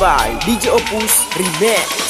by DJ Opus Remix.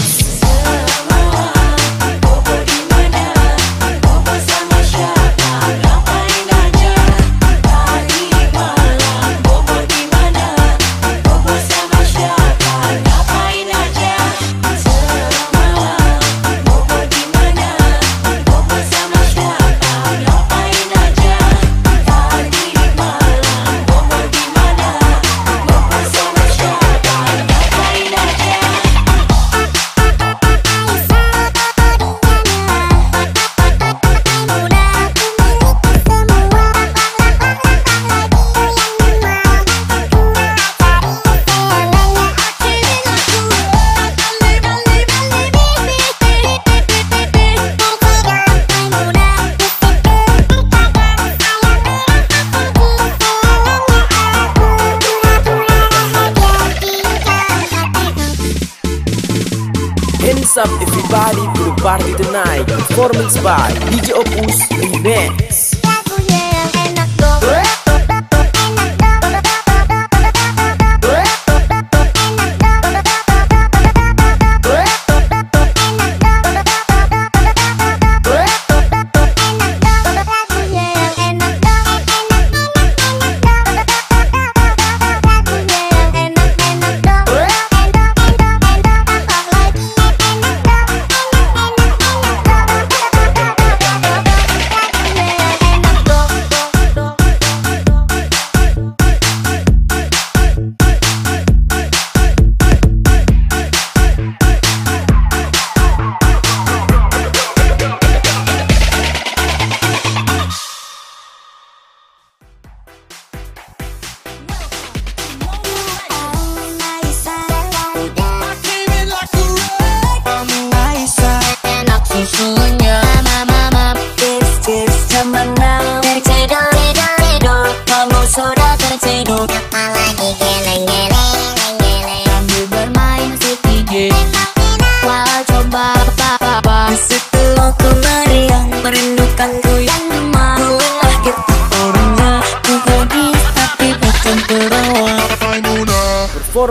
Bali, to the party tonight. Performance by DJ Opus Remix.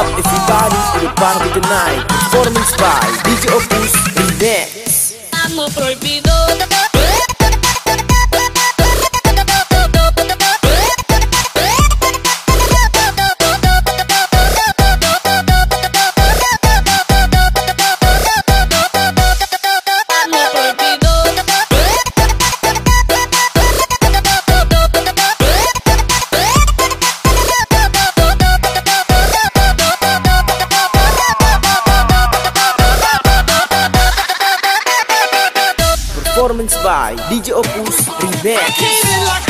up everybody to the party tonight. Performance by DJ Opus Remix. Amo prohibido I came in like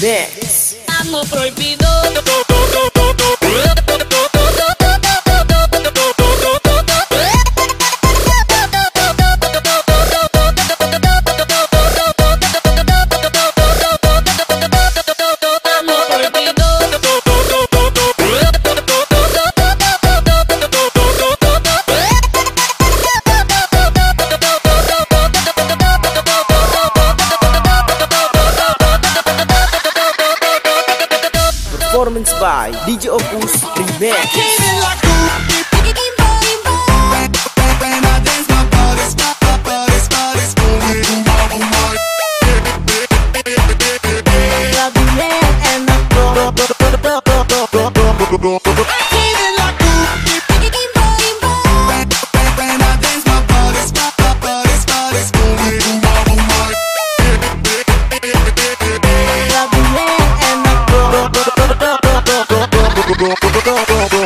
Dex. Amor proibido. bom, bom, bom, bom, bom.